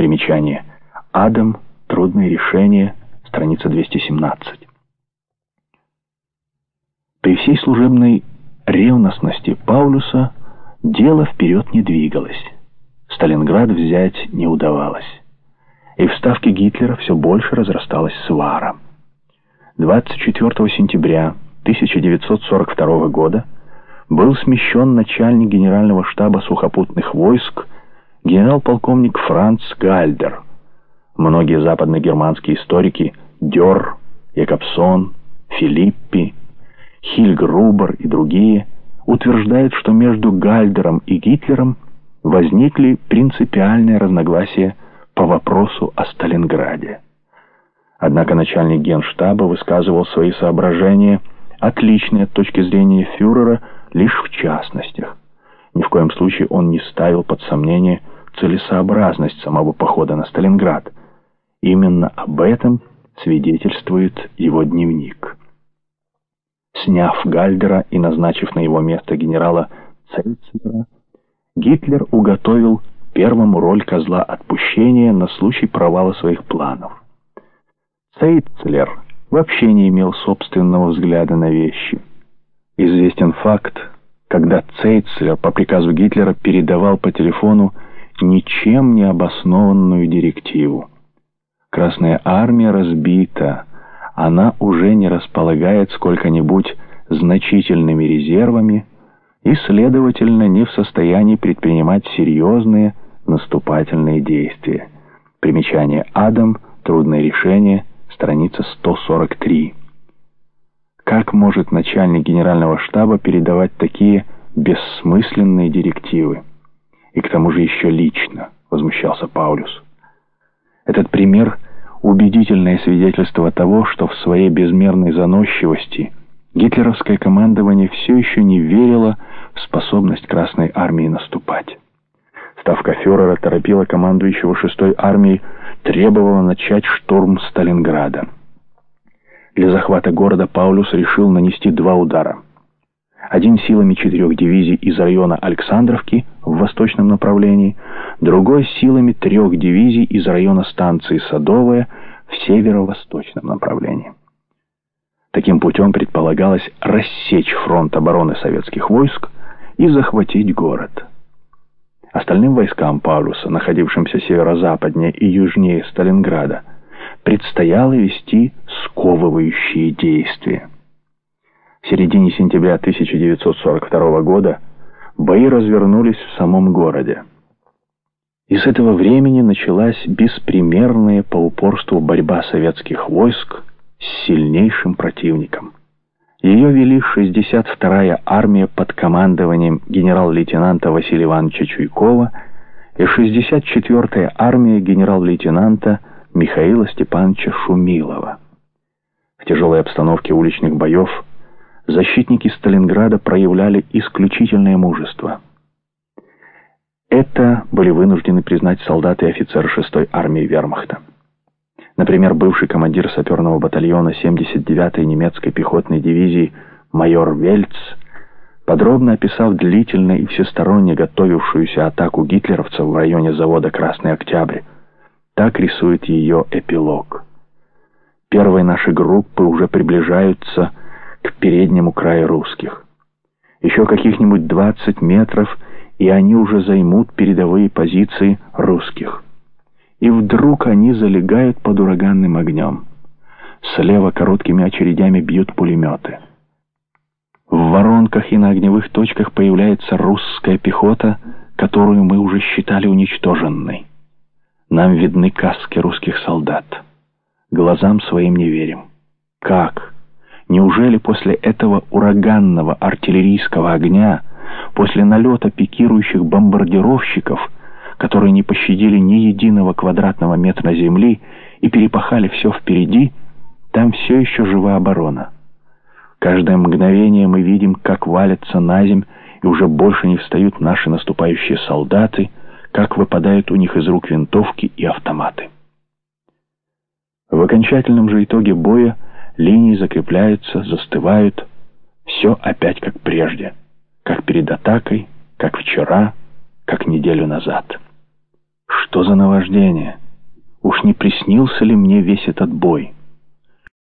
Примечание. Адам. Трудное решение. Страница 217. При всей служебной ревностности Паулюса дело вперед не двигалось. Сталинград взять не удавалось. И в ставке Гитлера все больше разрасталась свара. 24 сентября 1942 года был смещен начальник генерального штаба сухопутных войск генерал-полковник Франц Гальдер. Многие западногерманские историки Дёр, Якобсон, Филиппи, Хильгрубер и другие утверждают, что между Гальдером и Гитлером возникли принципиальные разногласия по вопросу о Сталинграде. Однако начальник генштаба высказывал свои соображения, отличные от точки зрения фюрера, лишь в частностях. Ни в коем случае он не ставил под сомнение целесообразность самого похода на Сталинград. Именно об этом свидетельствует его дневник. Сняв Гальдера и назначив на его место генерала Цельцера, Гитлер уготовил первому роль козла отпущения на случай провала своих планов. Цейцлер вообще не имел собственного взгляда на вещи. Известен факт, когда Цейцлер по приказу Гитлера передавал по телефону ничем не обоснованную директиву. Красная армия разбита, она уже не располагает сколько-нибудь значительными резервами и, следовательно, не в состоянии предпринимать серьезные наступательные действия. Примечание «Адам. Трудное решение» страница 143. Как может начальник генерального штаба передавать такие бессмысленные директивы? И к тому же еще лично, возмущался Паулюс. Этот пример – убедительное свидетельство того, что в своей безмерной заносчивости гитлеровское командование все еще не верило в способность Красной Армии наступать. Ставка фюрера торопила командующего шестой армией требовала начать штурм Сталинграда. Для захвата города Паулюс решил нанести два удара. Один силами четырех дивизий из района Александровки в восточном направлении, другой силами трех дивизий из района станции Садовая в северо-восточном направлении. Таким путем предполагалось рассечь фронт обороны советских войск и захватить город. Остальным войскам Паулюса, находившимся северо-западнее и южнее Сталинграда, предстояло вести сковывающие действия. В середине сентября 1942 года бои развернулись в самом городе. И с этого времени началась беспримерная по упорству борьба советских войск с сильнейшим противником. Ее вели 62-я армия под командованием генерал-лейтенанта Василия Ивановича Чуйкова и 64-я армия генерал-лейтенанта Михаила Степановича Шумилова. В тяжелой обстановке уличных боев защитники Сталинграда проявляли исключительное мужество. Это были вынуждены признать солдаты и офицеры 6-й армии вермахта. Например, бывший командир саперного батальона 79-й немецкой пехотной дивизии майор Вельц, подробно описав длительно и всесторонне готовившуюся атаку гитлеровцев в районе завода «Красный Октябрь», так рисует ее эпилог. Первые наши группы уже приближаются к переднему краю русских. Еще каких-нибудь 20 метров, и они уже займут передовые позиции русских и вдруг они залегают под ураганным огнем. Слева короткими очередями бьют пулеметы. В воронках и на огневых точках появляется русская пехота, которую мы уже считали уничтоженной. Нам видны каски русских солдат. Глазам своим не верим. Как? Неужели после этого ураганного артиллерийского огня, после налета пикирующих бомбардировщиков, которые не пощадили ни единого квадратного метра земли и перепахали все впереди, там все еще жива оборона. Каждое мгновение мы видим, как валятся на земь, и уже больше не встают наши наступающие солдаты, как выпадают у них из рук винтовки и автоматы. В окончательном же итоге боя линии закрепляются, застывают, все опять как прежде, как перед атакой, как вчера, как неделю назад. Что за наваждение? Уж не приснился ли мне весь этот бой?